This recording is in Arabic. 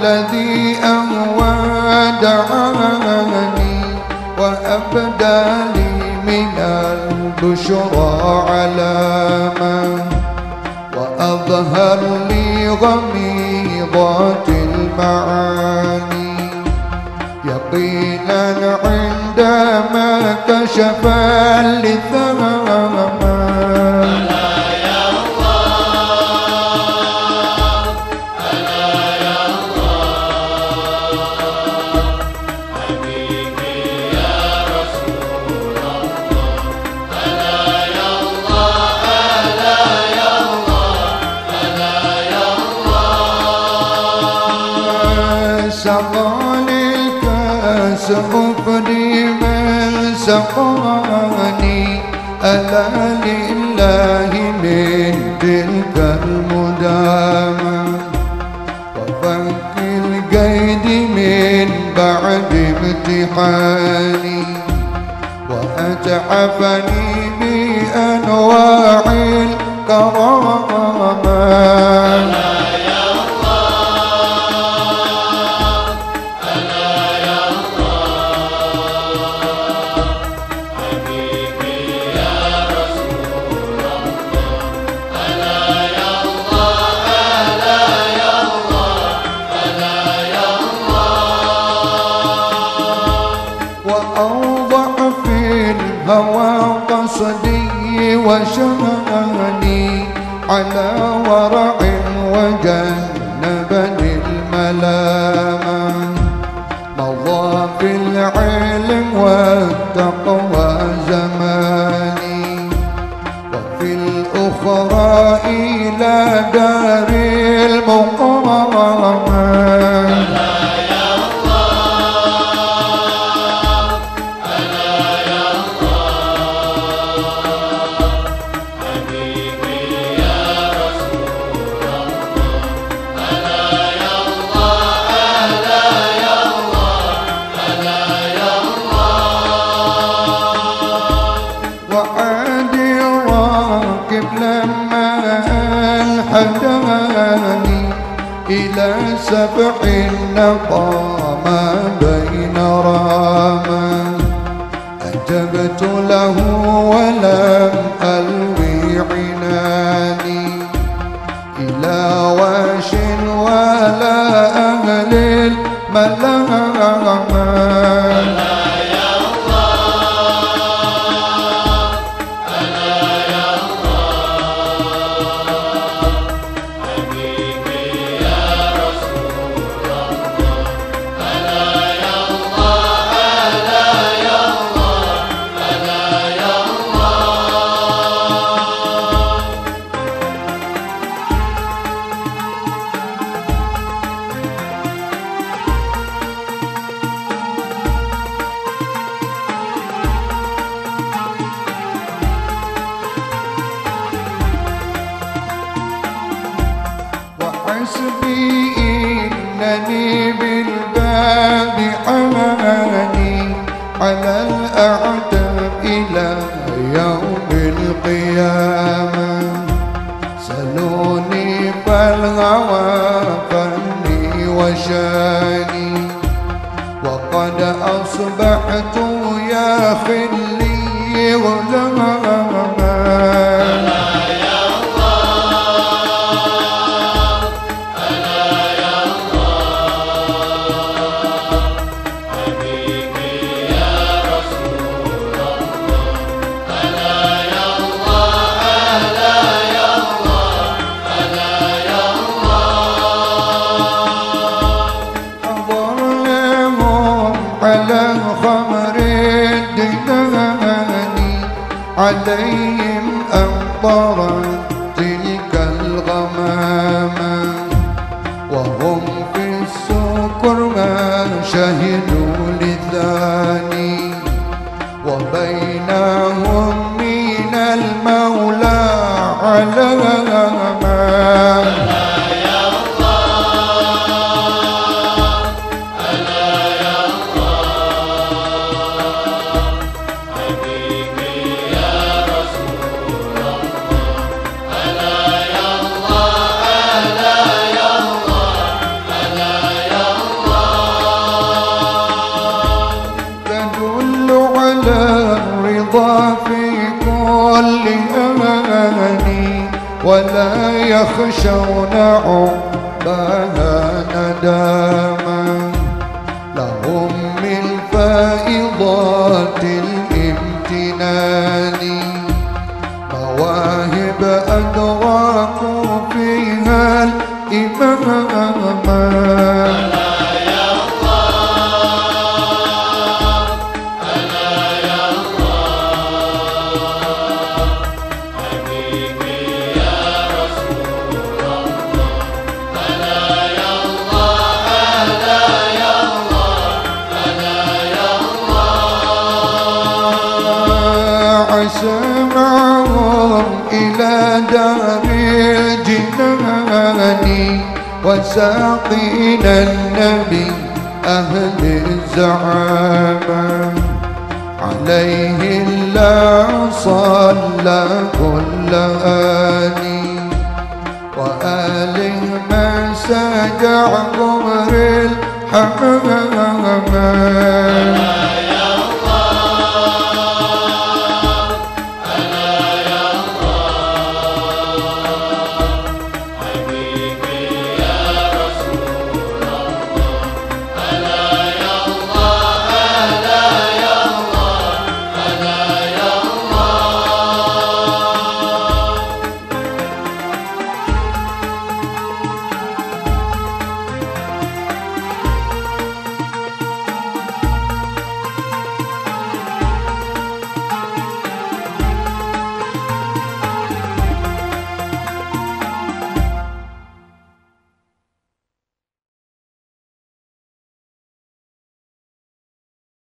الذي أهوى دعاني وأبدى لي من البشرى علامة وأظهر لي غميضات المعاني. يقينا عندما كشف اللثام الكاس أفدي من سقاني ألا لله من تلك المدامة وفك القيد من بعد امتحاني وأتعفني بأنواع الكرامات وأوضع في الهوى قصدي وشاني على ورع وجنبني الملامة. مضى في العلم والتقوى الحداني إلى سبع النقى إنني بالباب حماني على الأعتاب إلى يوم القيامة. سلوني فالهوى فني وشاني. وقد أصبحت يا خلي غلاما خمر الدنان عليهم أمطرت ولا يخشون عقباها نداما. لهم من فائضات الامتنان. مواهب أدراكوا فيها الإماما. سمعهم إلى دار الجنان وساقينا النبي أهل الزعامة عليه الله صلى كل آني. وآله ما سجع قمر الحمام.